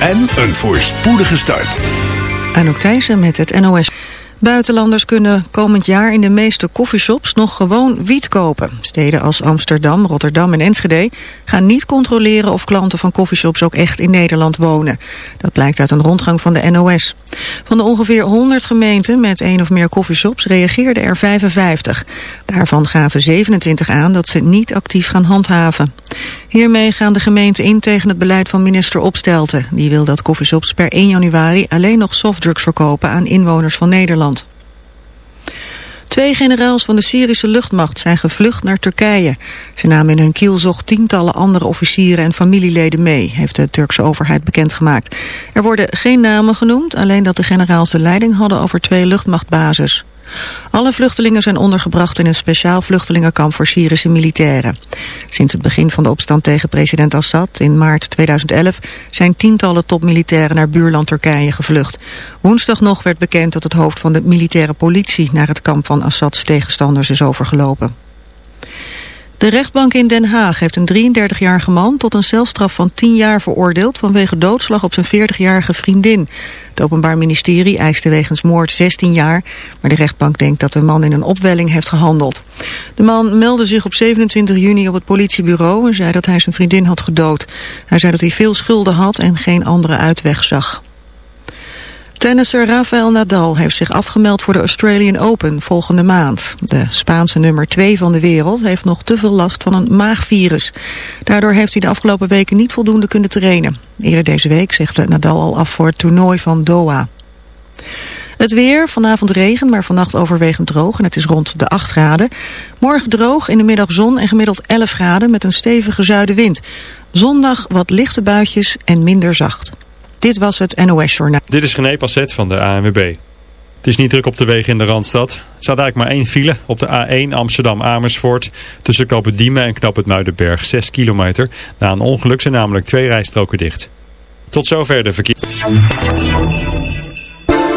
en een voorspoedige start. Anouk Thijssen met het NOS. Buitenlanders kunnen komend jaar in de meeste coffeeshops nog gewoon wiet kopen. Steden als Amsterdam, Rotterdam en Enschede gaan niet controleren of klanten van coffeeshops ook echt in Nederland wonen. Dat blijkt uit een rondgang van de NOS. Van de ongeveer 100 gemeenten met één of meer coffeeshops reageerden er 55. Daarvan gaven 27 aan dat ze niet actief gaan handhaven. Hiermee gaan de gemeenten in tegen het beleid van minister Opstelten. Die wil dat coffeeshops per 1 januari alleen nog softdrugs verkopen aan inwoners van Nederland. Twee generaals van de Syrische luchtmacht zijn gevlucht naar Turkije. Ze namen in hun kielzocht tientallen andere officieren en familieleden mee, heeft de Turkse overheid bekendgemaakt. Er worden geen namen genoemd, alleen dat de generaals de leiding hadden over twee luchtmachtbases. Alle vluchtelingen zijn ondergebracht in een speciaal vluchtelingenkamp voor Syrische militairen. Sinds het begin van de opstand tegen president Assad in maart 2011 zijn tientallen topmilitairen naar buurland Turkije gevlucht. Woensdag nog werd bekend dat het hoofd van de militaire politie naar het kamp van Assads tegenstanders is overgelopen. De rechtbank in Den Haag heeft een 33-jarige man tot een celstraf van 10 jaar veroordeeld vanwege doodslag op zijn 40-jarige vriendin. Het Openbaar Ministerie eiste wegens moord 16 jaar, maar de rechtbank denkt dat de man in een opwelling heeft gehandeld. De man meldde zich op 27 juni op het politiebureau en zei dat hij zijn vriendin had gedood. Hij zei dat hij veel schulden had en geen andere uitweg zag. Tennisser Rafael Nadal heeft zich afgemeld voor de Australian Open volgende maand. De Spaanse nummer 2 van de wereld heeft nog te veel last van een maagvirus. Daardoor heeft hij de afgelopen weken niet voldoende kunnen trainen. Eerder deze week zegde Nadal al af voor het toernooi van Doha. Het weer, vanavond regen, maar vannacht overwegend droog en het is rond de 8 graden. Morgen droog, in de middag zon en gemiddeld 11 graden met een stevige zuidenwind. Zondag wat lichte buitjes en minder zacht. Dit was het NOS Journaal. Dit is René Passet van de ANWB. Het is niet druk op de wegen in de Randstad. Er staat eigenlijk maar één file op de A1 Amsterdam-Amersfoort. Tussen Knoop Diemen en Knoop het Muidenberg 6 kilometer. Na een ongeluk zijn namelijk twee rijstroken dicht. Tot zover de verkeer.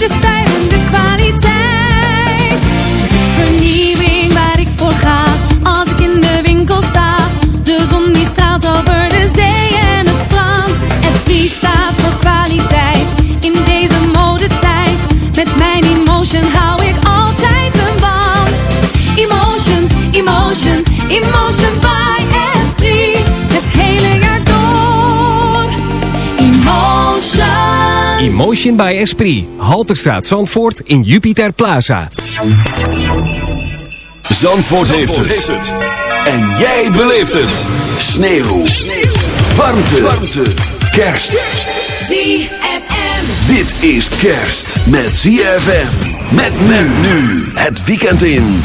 Voor de Emotion by Esprit. Halterstraat Zandvoort in Jupiter Plaza. Zandvoort, heeft, het. En jij beleeft het. Sneeuw. Warmte. Warmte. Kerst. ZFM. Dit is kerst met ZFM. Met men nu. Het weekend in.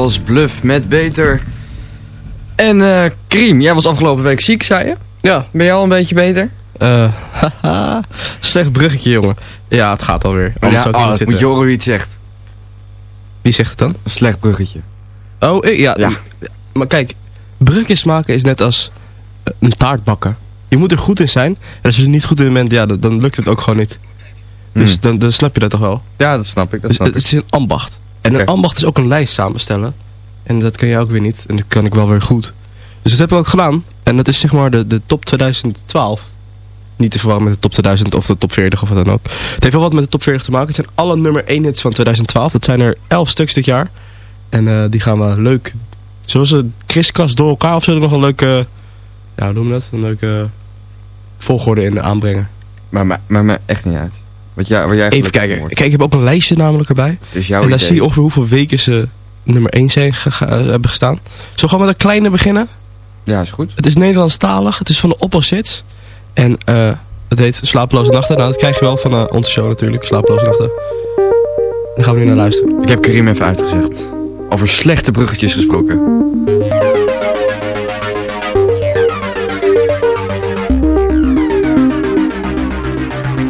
Was Bluff met Beter. En eh Kriem, jij was afgelopen week ziek, zei je? Ja. Ben je al een beetje beter? Eh, haha. Slecht bruggetje, jongen. Ja, het gaat alweer. Anders ja, zou ik hier oh, niet zitten. moet wie het zegt. Wie zegt het dan? Een slecht bruggetje. Oh, eh, ja. Maar kijk, bruggetjes maken is net als een taart bakken. Je moet er goed in zijn. En als je er niet goed in bent, ja, dan, dan lukt het ook gewoon niet. Dus Hmm. dan, dan snap je dat toch wel? Ja, dat snap ik. Dat Dus snap het ik. is een ambacht. En een ambacht is ook een lijst samenstellen. En dat kan jij ook weer niet. En dat kan ik wel weer goed. Dus dat hebben we ook gedaan. En dat is zeg maar de, de top 2012. Niet te verwarren met de top 2000 of de top 40 of wat dan ook. Het heeft wel wat met de top 40 te maken. Het zijn alle nummer 1 hits van 2012. Dat zijn er 11 stuks dit jaar. En eh, die gaan we leuk... Zoals een kriskast door elkaar of zullen we nog een leuke... Ja, hoe noem je dat? Een leuke volgorde in aanbrengen. Maar maakt maar, maar echt niet uit. Wat jij, Even kijken. Kijk, ik heb ook een lijstje namelijk erbij. En dan idee. zie je ongeveer hoeveel weken ze nummer 1 zijn eh, hebben gestaan. Zullen we gewoon met een kleine beginnen? Ja, is goed. Het is Nederlandstalig. Het is van de Opposites. En eh het heet Slapeloze Nachten. Nou, dat krijg je wel van eh, onze show natuurlijk. Slapeloze Nachten. Daar gaan we nu naar luisteren. Ik heb Karim even uitgezegd. Over slechte bruggetjes gesproken.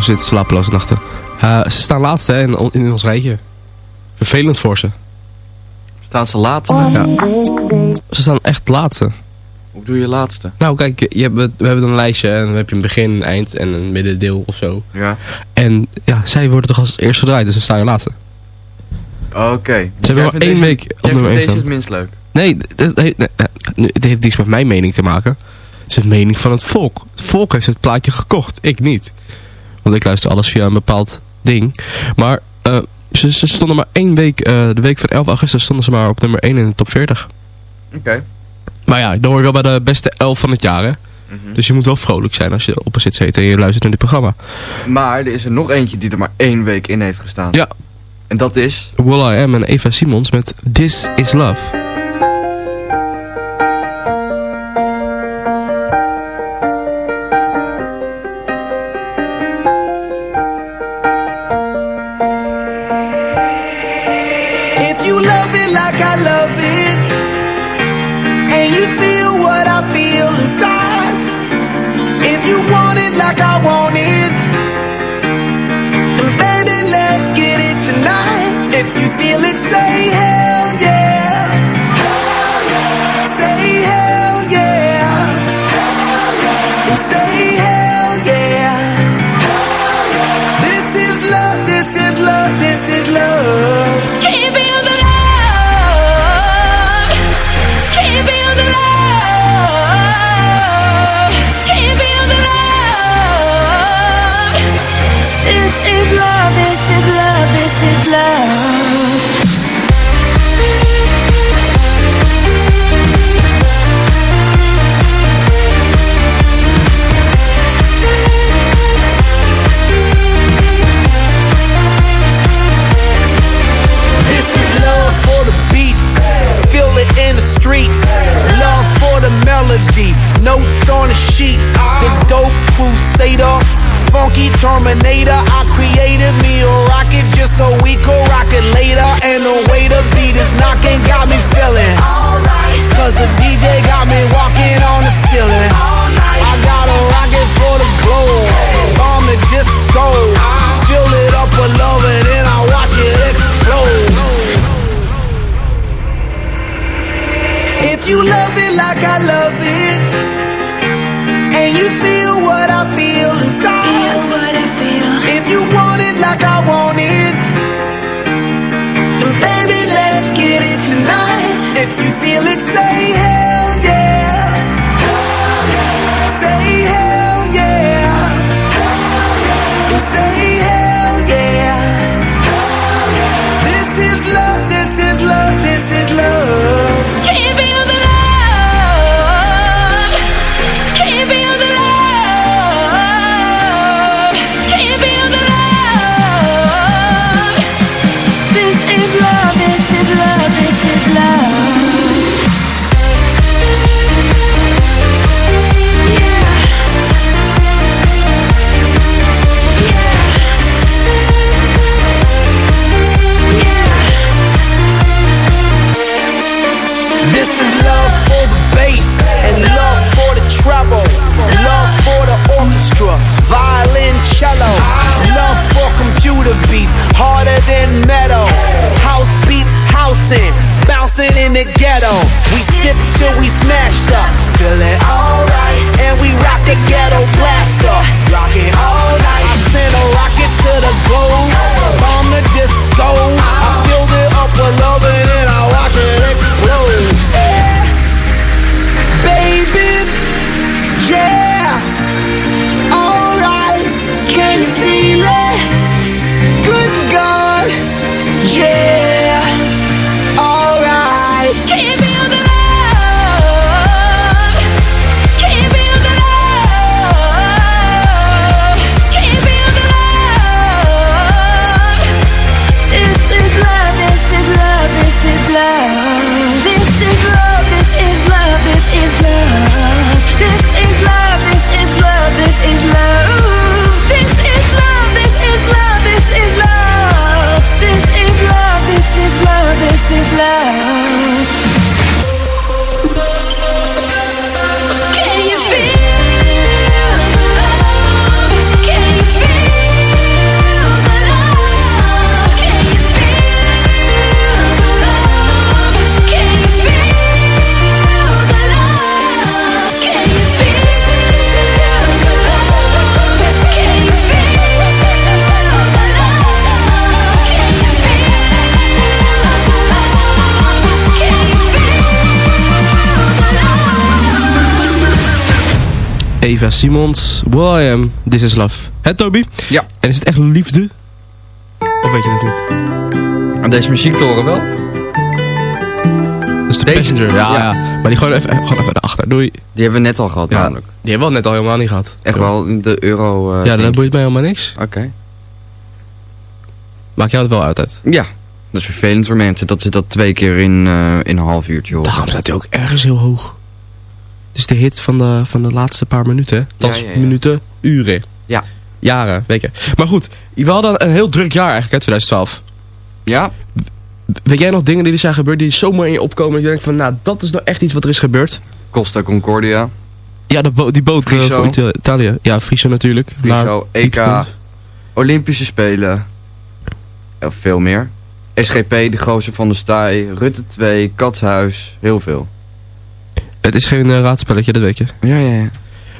Opposites Slapeloze Nachten. Ze staan laatste hè, in, in ons rijtje. Vervelend voor ze. Staan ze laatste? Ja. Ze staan echt laatste. Hoe doe je laatste? Nou kijk, je, hebt, we hebben dan een lijstje en dan heb je een begin, een eind en een middendeel of zo. Ja. En ja, zij worden toch als eerste gedraaid, dus dan sta je laatste. Oké. Ze hebben wel één deze- week op nummer vindt 1 deze staan. het minst leuk? Nee, het heeft niets met mijn mening te maken. Het is de mening van het volk. Het volk heeft het plaatje gekocht, ik niet. Want ik luister alles via een bepaald ding. Maar eh, ze, ze stonden maar één week, eh, de week van 11 augustus stonden ze maar op nummer 1 in de top 40. Oké. Maar ja, dan hoor je wel bij de beste 11 van het jaar, hè. Mhm. Dus je moet wel vrolijk zijn als je op een zit zit en je luistert naar dit programma. Maar er is er nog eentje die er maar één week in heeft gestaan. Ja. En dat is... Will I Am en Eva Simons met This Is Love. You feel it, say Eva Simons, William, This is Love. Het Toby? Ja. En is het echt liefde? Of weet je dat niet? Aan deze muziek te horen wel. Dat is de Deze- Passenger. Ja, ja. ja. Maar die gewoon even, gewoon even naar achter. Doei. Die hebben we net al gehad Ja. namelijk. Die hebben we al net al helemaal niet gehad. Echt wel de euro... eh, ja, dan ding. boeit mij helemaal niks. Oké. Maak jou het wel uit uit. Ja. Dat is vervelend voor mensen dat ze dat twee keer in, eh, in een half uurtje horen. Daarom staat hij ook ergens heel hoog. Is de hit van de, van de laatste paar minuten. Dat is minuten, uren. Ja. Jaren, weken. Maar goed, we hadden een heel druk jaar eigenlijk, hè, 2012. Ja? Weet jij nog dingen die er zijn gebeurd die zomaar in je opkomen? Dat je denkt van, nou, dat is nou echt iets wat er is gebeurd. Costa Concordia. Ja, de bo- die boot eh, Friso. voor Ita- Italië. Ja, Friso natuurlijk. Friso, EK. Olympische Spelen. En veel meer. SGP, de gozer van de Staaij, Rutte 2, Katshuis, heel veel. Het is geen eh, raadspelletje, dat weet je. Ja, ja, ja.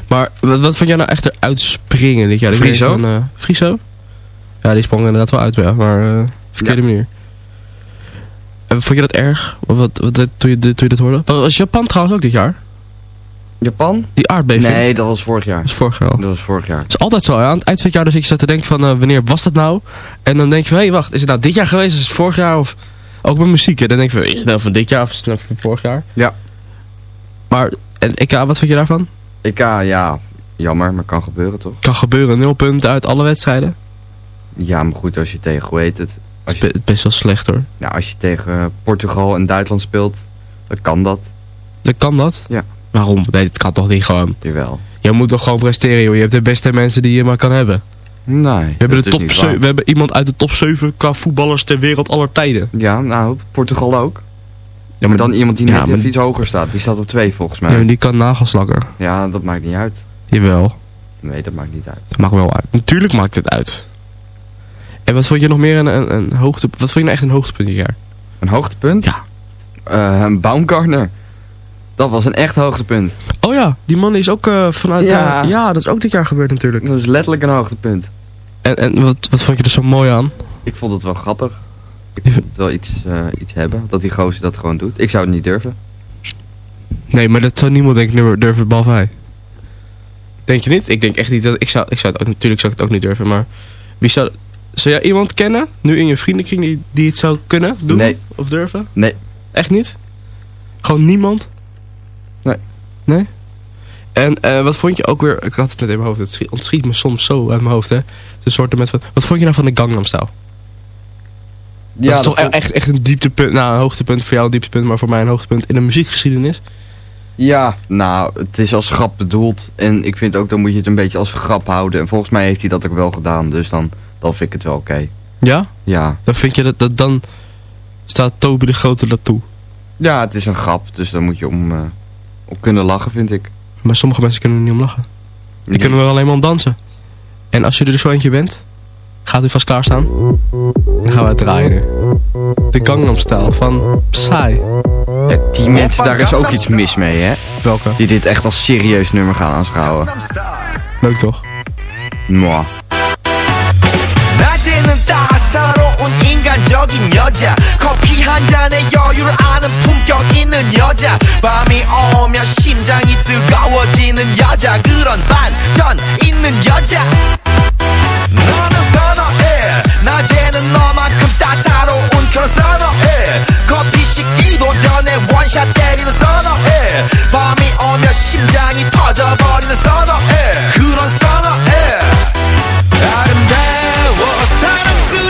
Maar wat, wat vond jij nou echt eruit springen dit jaar? Friso? Van, eh, Friso? Ja, die sprong inderdaad wel uit, ja, maar eh verkeerde Ja. manier. En vond je dat erg? Of Wat, wat, wat- toen, je, toen je dat hoorde? Was Japan trouwens ook dit jaar? Japan? Die aardbeving? Nee, dat was vorig jaar. Dat is vorig jaar al. Dat was vorig jaar. Het is altijd zo, hè? aan het eind van het jaar dus ik zat te denken van eh, wanneer was dat nou? En dan denk je van, hé wacht, is het nou dit jaar geweest? Is het vorig jaar? Of ook met muziek, hè? Dan denk je van, is het nou van dit jaar of is het nou van vorig jaar? Ja. Maar, en ik, wat vind je daarvan? EK, ja, jammer, maar kan gebeuren toch? Kan gebeuren, nul punten uit alle wedstrijden. Ja, maar goed, als je tegen, hoe heet het? Als je, Het is best wel slecht hoor. nou, als je tegen Portugal en Duitsland speelt, dan kan dat. Dan kan dat? Ja. Waarom? Nee, het kan toch niet gewoon? Jawel. Je moet toch gewoon presteren, joh. Je hebt de beste mensen die je maar kan hebben. Nee, We hebben, dat de top we hebben iemand uit de top 7 qua voetballers ter wereld aller tijden. Ja, nou, Portugal ook. Ja, Maar dan iemand die net even iets hoger staat. Die staat op twee volgens mij. Ja, die kan nagelslakken. Ja, dat maakt niet uit. Jawel. Nee, dat maakt niet uit. Dat maakt wel uit. Natuurlijk maakt het uit. En wat vond je nog meer een, een, een hoogte... Wat vond je nou echt een hoogtepunt dit jaar? Een hoogtepunt? Ja. Eh, een Baumgartner. Dat was een echt hoogtepunt. Oh ja, die man is ook eh, vanuit... Ja. Ja. ja, dat is ook dit jaar gebeurd natuurlijk. Dat is letterlijk een hoogtepunt. En, en wat, wat vond je er zo mooi aan? Ik vond het wel grappig. Ik het wel iets, eh, iets hebben. Dat die gozer dat gewoon doet. Ik zou het niet durven. Nee, maar dat zou niemand denk ik durven, behalve hij. Denk je niet? Ik denk echt niet dat... Ik zou, ik zou het ook, natuurlijk zou ik het ook niet durven, maar... Wie zou... Zou jij iemand kennen, nu in je vriendenkring, die, die het zou kunnen doen? Nee. Of durven? Nee. Echt niet? Gewoon niemand? Nee. Nee? En eh, wat vond je ook weer... Ik had het net in mijn hoofd. Het schiet, ontschiet me soms zo uit mijn hoofd, hè. De soorten met wat... Wat vond je nou van de Gangnam Style? Dat is toch vond- echt, echt een dieptepunt... Nou, een hoogtepunt voor jou een dieptepunt, maar voor mij een hoogtepunt in de muziekgeschiedenis. Ja, nou, het is als grap bedoeld. En ik vind ook, dan moet je het een beetje als grap houden. En volgens mij heeft hij dat ook wel gedaan. Dus dan, dan vind ik het wel oké. Ja? Ja. Dan vind je dat, dat dan staat Toby de Grote dat toe. Ja, het is een grap. Dus daar moet je om, eh, op kunnen lachen, vind ik. Maar sommige mensen kunnen er niet om lachen. Die kunnen er alleen maar om dansen. En als je er zo eentje bent, gaat u vast klaarstaan. Dan gaan we het draaien nu. De Gangnam Style van Psy. Ja, die mensen, daar is ook iets mis mee, hè? Welke? Die dit echt als serieus nummer gaan aanschouwen. Leuk toch? Mwah. 낮에는 따사로운 인간적인 여자 커피 한 잔에 여유를 아는 품격 있는 여자 밤이 오면 심장이 뜨거워지는 여자 그런 반전 있는 여자 너는 선어해. 낮에는 너만큼 따사로운 그런 선어해. 커피 식기도 전에 원샷 때리는 선어해. 밤이 오면 심장이 터져버리는 선어해. 그런 선어해. 아름다워 사랑스러워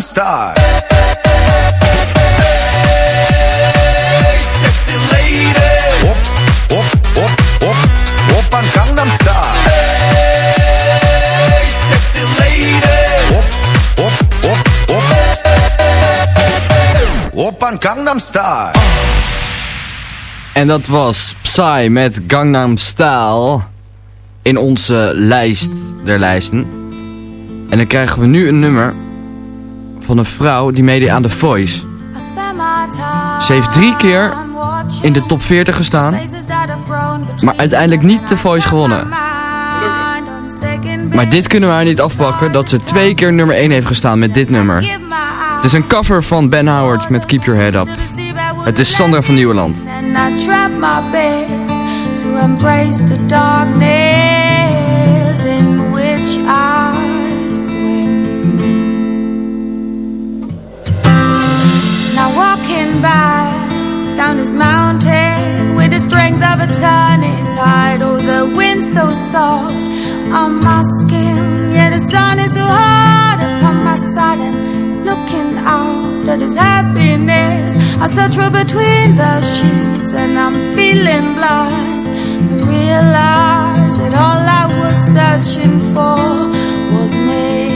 I'm star. Hey, sexy. Op, op, op, op, op aan Gangnam Star. Hey, sexy. Op, op, op, op. Op aan Gangnam Star. En dat was Psy met Gangnam Style in onze lijst der lijsten. En dan krijgen we nu een nummer van een vrouw die meedeed aan The Voice. Ze heeft drie keer in de top 40 gestaan, maar uiteindelijk niet The Voice gewonnen. Maar dit kunnen we haar niet afpakken, dat ze twee keer nummer 1 heeft gestaan met dit nummer. Het is een cover van Ben Howard met Keep Your Head Up. Het is Sandra van Nieuweland. And best to embrace the darkness by down this mountain with the strength of a turning tide. Oh, the wind so soft on my skin. Yeah, the sun is so hard upon my side and looking out at this happiness. I search for between the sheets and I'm feeling blind. I realize that all I was searching for was me.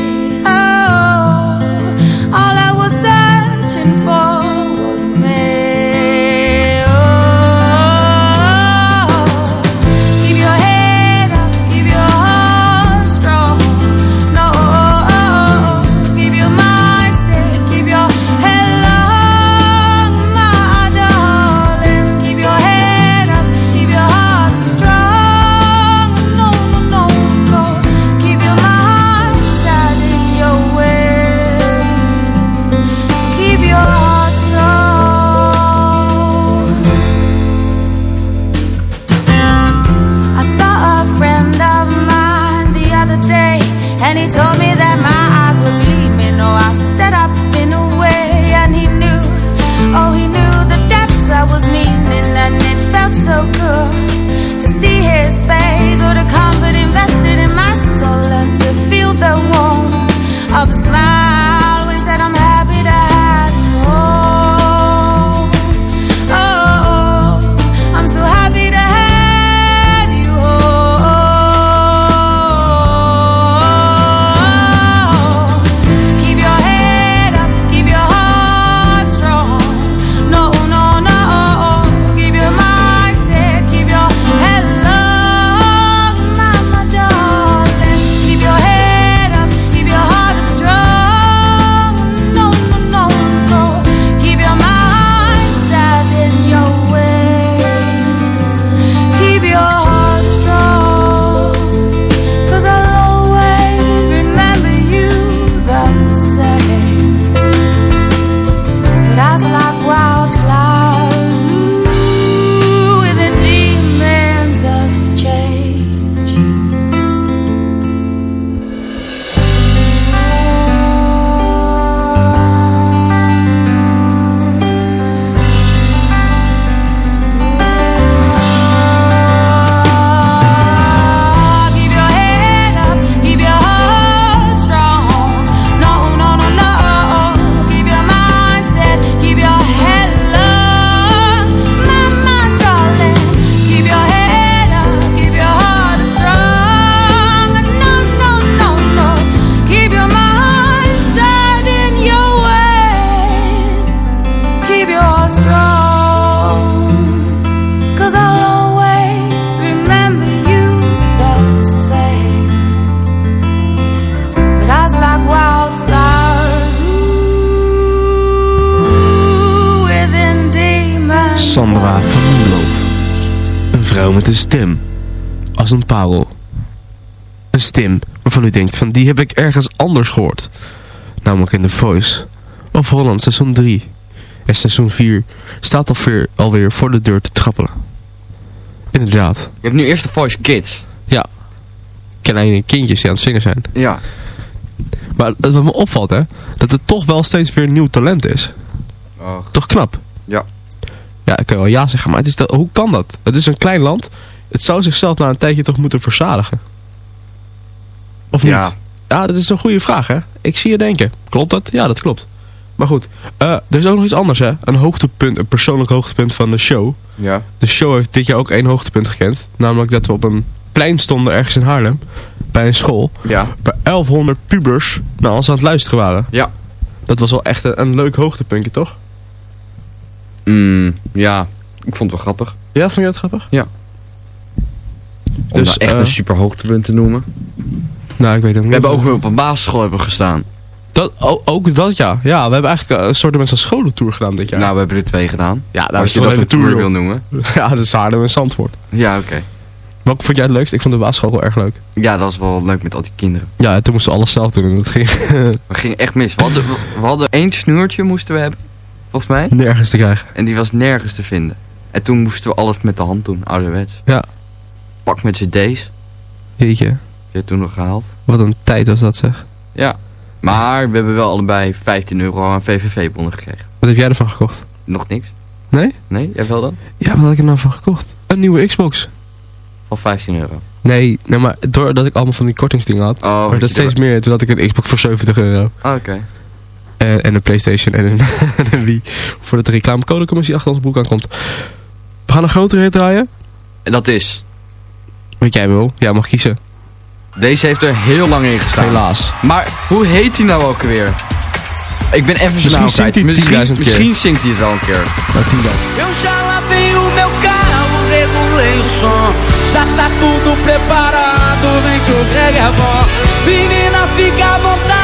Een stem. Als een parel. Een stem waarvan u denkt van die heb ik ergens anders gehoord. Namelijk in The Voice. Of Holland seizoen 3. En seizoen 4 staat alweer, alweer voor de deur te trappelen. Inderdaad. Je hebt nu eerst de Voice Kids. Ja. Kleine kindjes die aan het zingen zijn. Ja. Maar wat me opvalt hè, dat het toch wel steeds weer nieuw talent is. Oh. Toch knap? Ja. Ja, ik kan wel ja zeggen, maar het is dat, hoe kan dat? Het is een klein land. Het zou zichzelf na een tijdje toch moeten verzadigen. Of niet? Ja. Ja, dat is een goede vraag, hè? Ik zie je denken. Klopt dat? Ja, dat klopt. Maar goed, eh, er is ook nog iets anders, hè? Een hoogtepunt, een persoonlijk hoogtepunt van de show. Ja. De show heeft dit jaar ook één hoogtepunt gekend. Namelijk dat we op een plein stonden ergens in Haarlem. Bij een school. Ja. Waar 1100 pubers naar ons aan het luisteren waren. Ja. Dat was wel echt een, een leuk hoogtepuntje, toch? Mm, ja, ik vond het wel grappig. Ja, vond je dat grappig? Ja. Om Dus, nou echt eh, een super hoogtepunt te noemen. Nou, ik weet het niet. We hebben ook weer op een basisschool hebben gestaan. Dat, ook dat, ja. Ja, we hebben eigenlijk een soort van scholentour gedaan dit jaar. Nou, we hebben er twee gedaan. ja, Als je dat een een tour wil noemen. Ja, dat is Haarlem en Zandvoort. Ja, oké. Welke vond jij het leukst? Ik vond de basisschool wel erg leuk. Ja, dat was wel leuk met al die kinderen. Ja, en toen moesten we alles zelf doen en dat ging We gingen echt mis. We hadden, we hadden één snoertje moesten we hebben. Volgens mij. nergens te krijgen. En die was nergens te vinden. En toen moesten we alles met de hand doen. Ouderwets. Ja. Pak met cd's. Jeetje, Die heb je toen nog gehaald. wat een tijd was dat zeg. Ja. Maar we hebben wel allebei 15 euro aan VVV-bonnen gekregen. Wat heb jij ervan gekocht? Nog niks. Nee? Nee, jij wel dan? Ja, wat had ik er nou van gekocht? Een nieuwe Xbox. Van 15 euro. Nee, nee, maar doordat ik allemaal van die kortingsdingen had, Oh, werd dat je steeds er- meer. Toen had ik een Xbox voor 70 euro. Ah, oké. En, en een Playstation en een, en een Wii. Voordat de reclamecodecommissie achter ons boek aankomt. We gaan een grotere hit draaien. En dat is... Wat jij wil. Jij mag kiezen. Deze heeft er heel lang in gestaan. Helaas. Maar hoe heet hij nou ook weer? Ik ben even zijn Misschien naam zingt kwijt. hij 10.000 Misschien, keer. misschien zingt hij het wel een keer. Nou, tien dan. Eu já lavei o meu carro, regulei o som. Já tá tudo preparado, vem que o Greg é bom. Menina, fica à vontade,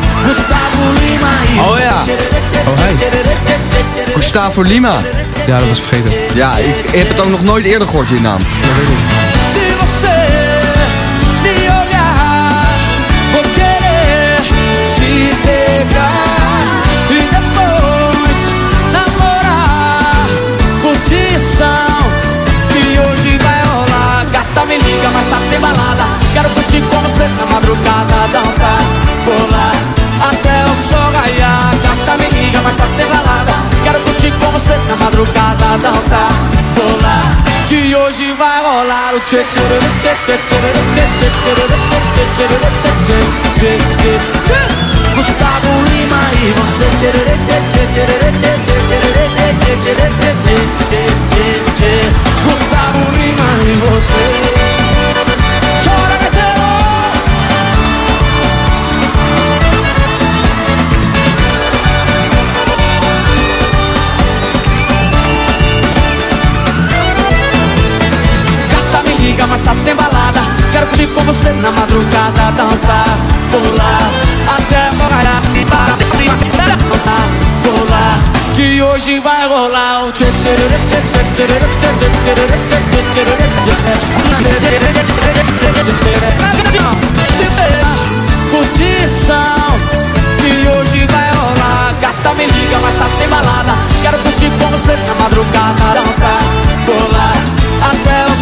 Gustavo Lima Oh ja. Oh, hey. Gustavo Lima. Ja, dat was vergeten. Ja, ik heb het ook nog nooit eerder gehoord, die naam. Vou querer te pegar rolar o tchê tchê tchê tchê tchê tchê tchê chega mais tarde tem balada Quero curtir com você na madrugada Dançar, pular, até morrer Estar desprima, dançar, pular Que hoje vai rolar um tchê tchê tchê tchê tchê que hoje vai rolar Gata me liga, mas tarde tem balada Quero curtir com você na madrugada Dançar, pular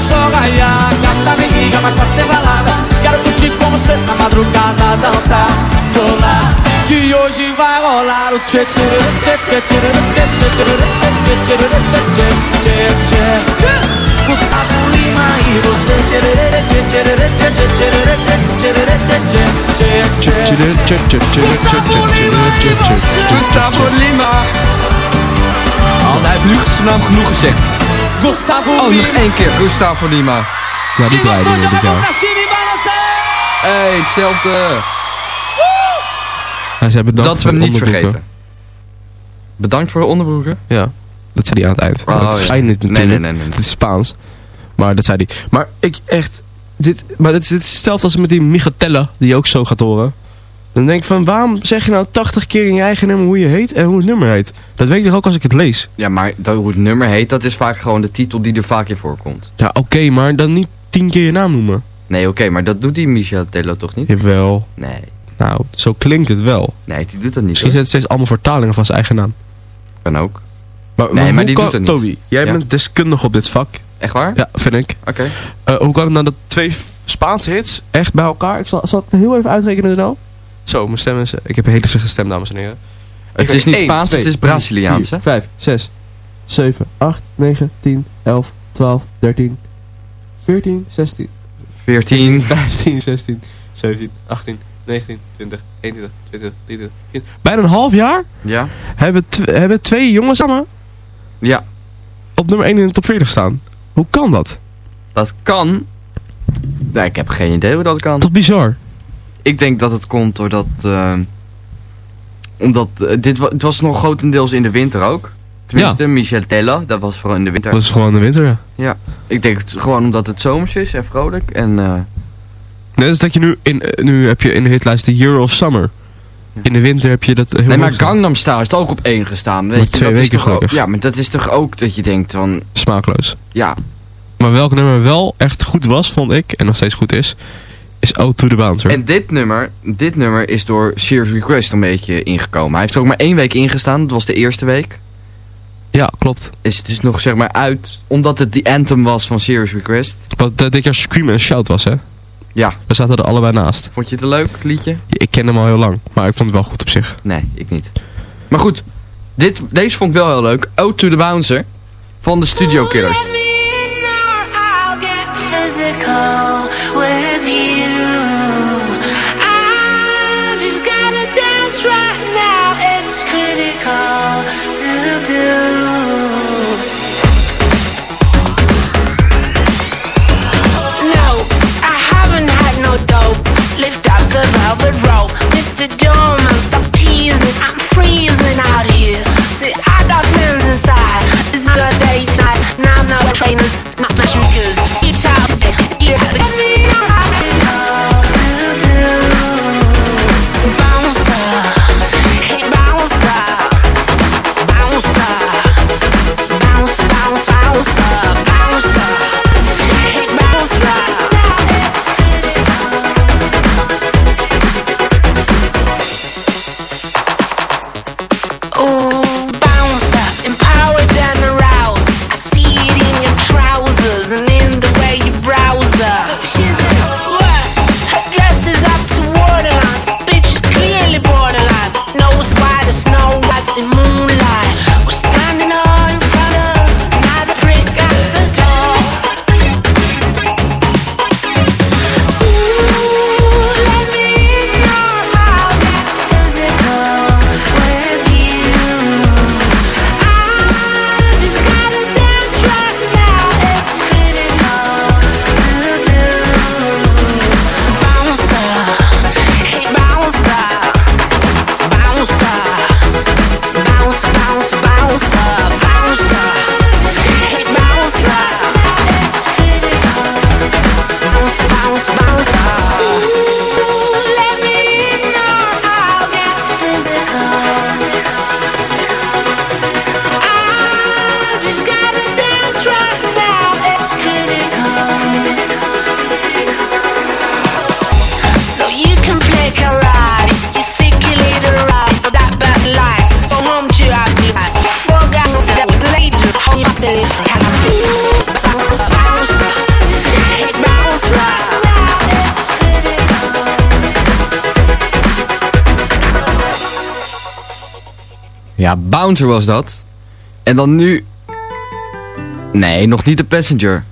Gata me liga, mas tarde tem balada Quero curtir com você na madrugada Dançar, pular Que hoje vai rolar o tchê tchê tchê tchê tchê tchê tchê tchê tchê tchê tchê tchê tchê tchê Gustavo Lima e você tchê tchê tchê tchê tchê tchê tchê tchê tchê tchê tchê Gustavo Lima. Oh, hij heeft nu naam genoeg gezegd. Gustavo Oh, nog één keer. Gustavo Lima. Ja, die gostou, we dit jaar. Hey, hetzelfde. Hij zei bedankt Dat we hem niet vergeten. Bedankt voor de onderbroeken. Ja, dat zei hij aan het eind. Oh, dat is ja. fijn niet Nee, natuurlijk. nee, nee, nee. Het is Spaans. Maar dat zei hij. Maar ik echt... Dit, maar dit, is- dit is hetzelfde als met die Migatella, die je ook zo gaat horen. Dan denk ik van, waarom zeg je nou 80 keer in je eigen nummer hoe je heet en hoe het nummer heet? Dat weet ik toch ook als ik het lees? Ja, maar dat, hoe het nummer heet, dat is vaak gewoon de titel die er vaak in voorkomt. Ja, oké, maar dan niet 10 keer je naam noemen. Nee, oké, maar dat doet die Michel Tello toch niet? Jawel. Nee. Nou, zo klinkt het wel. Nee, die doet dat niet. Misschien zijn het steeds allemaal vertalingen van zijn eigen naam. Kan ook. Maar, Nee, maar die kan, doet het niet. Toby, jij Ja. bent deskundig op dit vak. Echt waar? Ja, vind ik. Oké. Eh, hoe kan het nou dat twee Spaanse hits echt bij elkaar... Ik zal, zal het heel even uitrekenen nou. Zo, mijn stem is... Ik heb een hele slechte stem, dames en heren. Het is niet Spaans, het is Braziliaans, hè? 5, 6, 7, 8, 9, 10, 11, 12, 13, 14, 16, 14. 15, 16, 17, 18, 19, 20, 21, 22, 23, 24. Bijna een half jaar Ja? hebben, tw- hebben twee jongens samen Ja. op nummer 1 in de top 40 staan. Hoe kan dat? Dat kan. Nee, ik heb geen idee hoe dat kan. Toch bizar? Ik denk dat het komt doordat... eh, omdat eh, dit wa- het was nog grotendeels in de winter ook. Tenminste, Michel Tello, dat was vooral in de winter. Dat is gewoon de winter, ja. Ja, ik denk het gewoon omdat het zomers is en vrolijk. En eh, Net als dat je nu, in, nu heb je in de hitlijst de Year of Summer. In de winter heb je dat heel nee, maar. Gangnam Style is ook op één gestaan. Weet Maar je, twee dat is weken toch ook. Ja, maar dat is toch ook dat je denkt van... Smaakloos. Ja, Maar welk nummer wel echt goed was, vond ik, en nog steeds goed is, is O to the Bouncer. En dit nummer, dit nummer is door Serious Request een beetje ingekomen. Hij heeft er ook maar één week ingestaan. Dat was de eerste week. Ja, klopt. Is het dus nog zeg maar uit, omdat het die anthem was van Serious Request. Wat uh, dit jaar Scream en Shout was, hè? Ja. We zaten er allebei naast. Vond je het een leuk liedje? Ik ken hem al heel lang, maar ik vond het wel goed op zich. Nee, ik niet. Maar goed, dit, deze vond ik wel heel leuk. Out to the Bouncer van de Studio Killers. Velvet rope. Mr. Doorman, stop teasing. I'm freezing out here. See, I got friends inside. It's birthday tonight. Now I'm not trainers, not my shooters. You tell Bouncer was dat. En dan nu... Nee, nog niet de Passenger.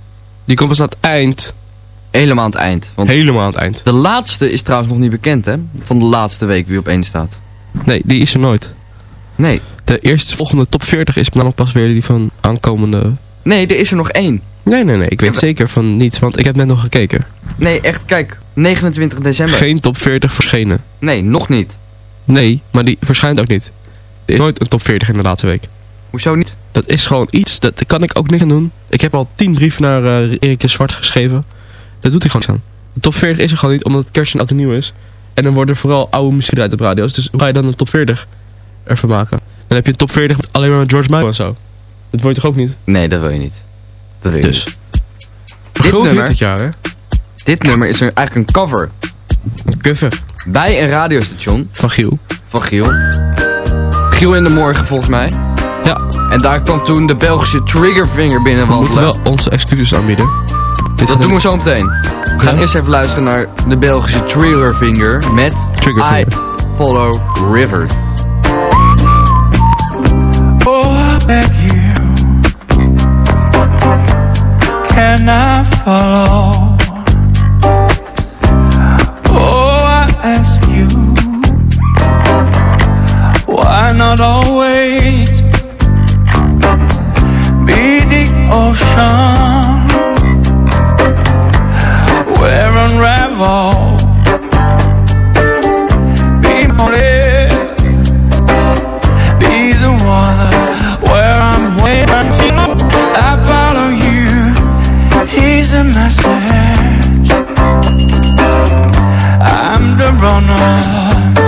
Die komt pas aan het eind. Helemaal aan het eind. Want Helemaal aan het eind. de laatste is trouwens nog niet bekend, hè? Van de laatste week wie op één staat. Nee, die is er nooit. Nee. De eerste volgende top 40 is namelijk pas weer die van aankomende... Nee, er is er nog één. Nee, nee, nee. Ik weet zeker van niet, want ik heb net nog gekeken. Nee, echt, kijk. 29 december. Geen top 40 verschenen. Nee, nog niet. Nee, maar die verschijnt ook niet. Er is nooit een top 40 in de laatste week. Hoezo niet? Dat is gewoon iets, dat, kan ik ook niks aan doen. Ik heb al 10 brieven naar eh, Erik de Zwart geschreven. Dat doet hij gewoon niks aan. De top 40 is er gewoon niet, omdat het kerst en oud nieuw is. En dan worden vooral oude muziek eruit op radio's. Dus hoe ga je dan een top 40 ervan maken? Dan heb je een top 40 met alleen maar met George Michael en zo. Dat wil je toch ook niet? Nee, dat wil je niet. Dat wil je Dus. niet. Hit nummer- dit jaar, hè? Dit nummer is er eigenlijk een cover. Een cover? Bij een radiostation. Van Giel. Van Giel. Giel in de morgen volgens mij. Ja. En daar kwam toen de Belgische Triggerfinger We binnenwandelen. moeten wel onze excuses aanbieden. Dit Dat doen we zo meteen. We gaan eerst even luisteren naar de Belgische Triggerfinger met Triggerfinger. I Follow Rivers. Oh, I beg you, can I follow? Not always be the ocean where unravel? Be be the water where I'm waiting. I follow you. A message. I'm the runner.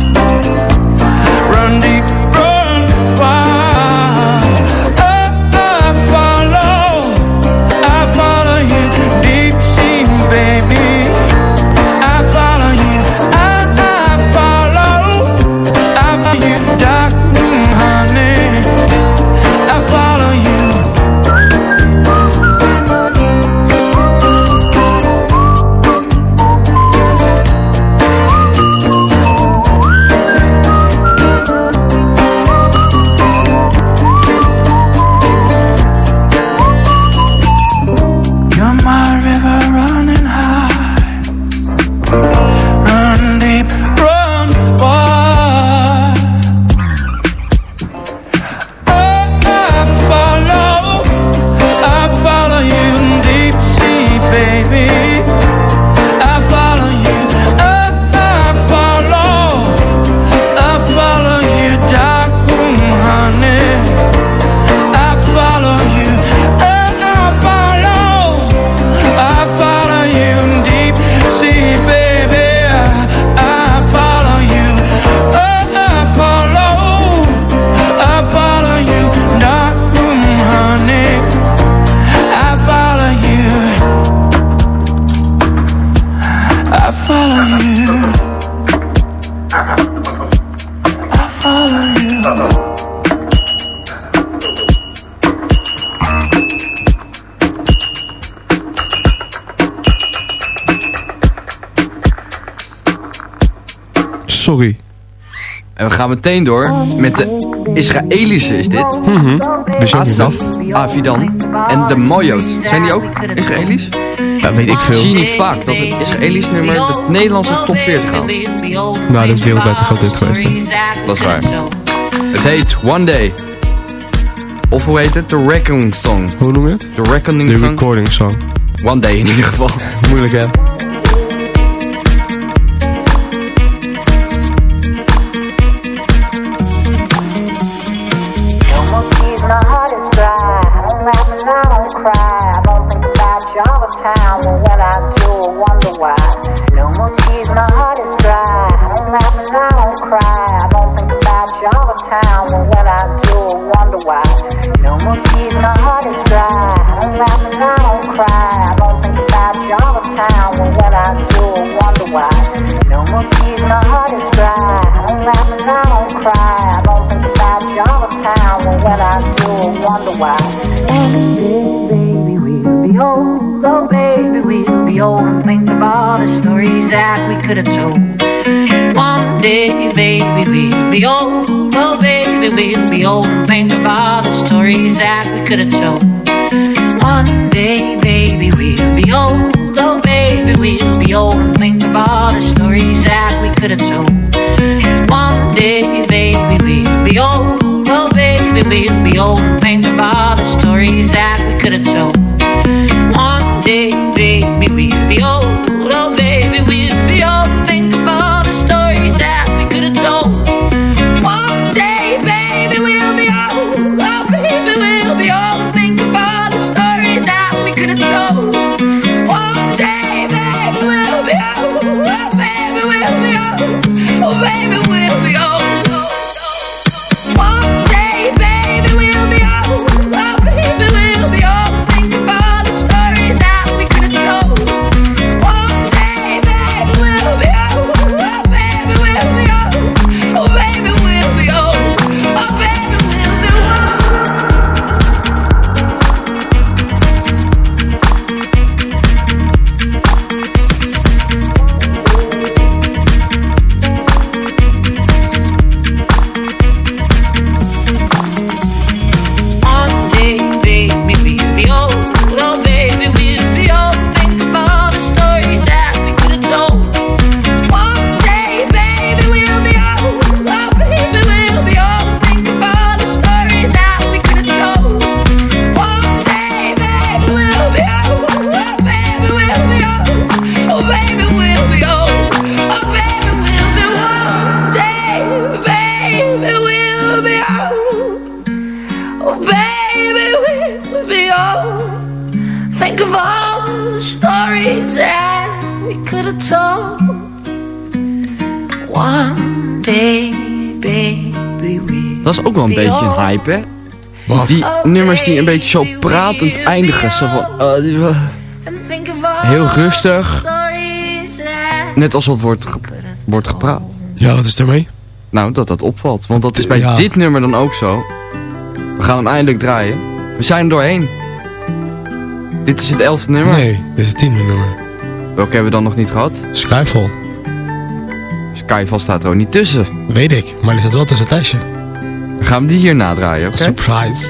We gaan meteen door met de Israëlische is dit. Ook niet, Asaf, Avidan en de Moyot. Zijn die ook Israëlisch? Ja, weet ik veel. Zie je niet vaak dat het Israëlisch nummer de Nederlandse top 40 haalt. Nou, dat is wereldwijd een groot hit geweest. hè. Dat is waar. Het heet One Day. Of hoe heet het? The Reckoning Song. Hoe noem je het? The Reckoning Song. recording song. One Day in ieder geval. Moeilijk hè? Could have told. Die nummers die een beetje zo pratend eindigen. Zo van, eh, heel rustig. Net alsof het wordt, ge- wordt gepraat. Ja, wat is ermee? Nou, dat dat opvalt. Want dat is bij Ja. dit nummer dan ook zo. We gaan hem eindelijk draaien. We zijn er doorheen. Dit is het elfde nummer. Nee, dit is het tiende nummer. Welke hebben we dan nog niet gehad? Skyfall. Skyfall staat er ook niet tussen. Weet ik, maar die staat wel tussen het lijstje. Dan gaan we die hier nadraaien, oké? Surprise.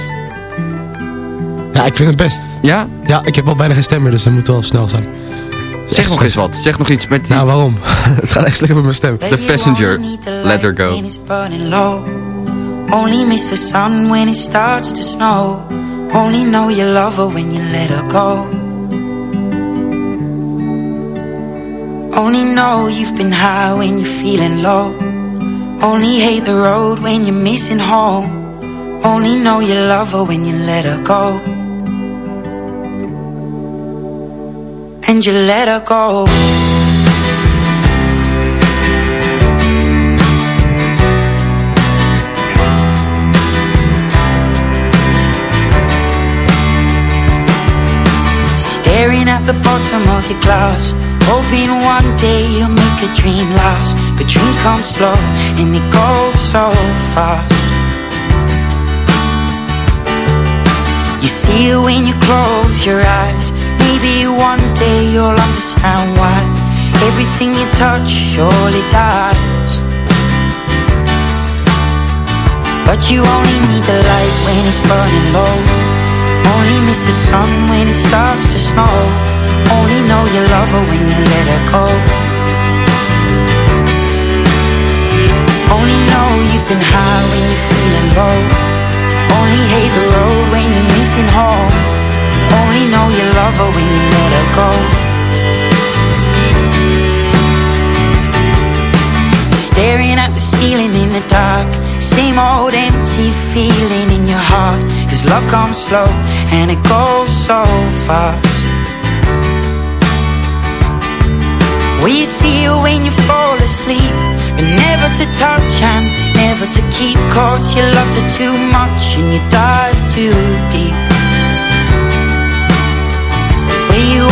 Ja, ik vind het best. Ja? Ja, ik heb al bijna geen stem meer, dus dat moet wel snel zijn. Zeg nog eens wat. Zeg nog iets met die... Nou, waarom? het gaat echt slecht met mijn stem. The Passenger. Let her go. Only miss the sun when it starts to snow. Only know you love her when you let her go. Only know you've been high when you're feeling low. Only hate the road when you're missing home. Only know you love her when you let her go. And you let her go. Staring at the bottom of your glass Hoping one day you'll make a dream last But dreams come slow and they go so fast You see it when you close your eyes Maybe one day you'll understand why Everything you touch surely dies But you only need the light when it's burning low only miss the sun when it starts to snow. Only know you love her when you let her go. Only know you've been high when you're feeling low. Only hate the road when you're missing home. Only know you love her when you let her go. Staring at the ceiling in the dark. Same old empty feeling in your heart. Cause love comes slow and it goes so fast. Will you see her when you fall asleep? But never to touch and never to keep. Cause you loved her too much and you dive too deep.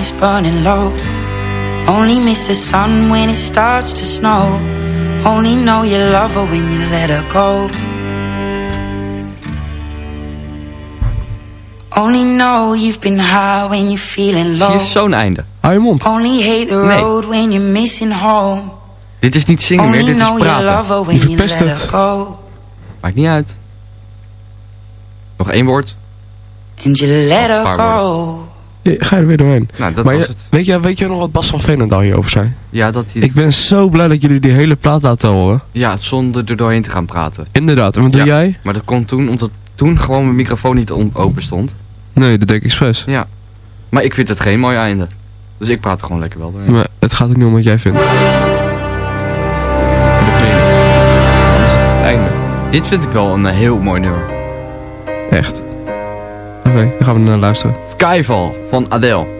is burning low. Only miss the sun when it starts to snow. Only know you love her when you let her go. Only know you've been high when you're feeling Zie low. je zo'n einde. Hou je mond. Only hate the Nee. road when you're missing home. Dit is niet zingen meer, dit is know you love praten. her when you let her go. Maakt niet uit. Nog één woord. And you let her go. Ja, Ga je er weer doorheen. Nou, dat maar was je- het. Weet je, weet je nog wat Bas van Veenendaal hierover zei? Ja, dat hij... Ik ben zo blij dat jullie die hele plaat laten horen. Ja, zonder er doorheen te gaan praten. Inderdaad, en wat doe Ja, jij? Maar dat komt toen, omdat toen gewoon mijn microfoon niet open stond. Nee, dat denk ik expres. Ja. Maar ik vind het geen mooi einde. Dus ik praat er gewoon lekker wel doorheen. Maar het gaat ook niet om wat jij vindt. Dan is het het einde. Dit vind ik wel een eh, heel mooi nummer. Echt. Oké, dan gaan we naar luisteren. Skyfall van Adele.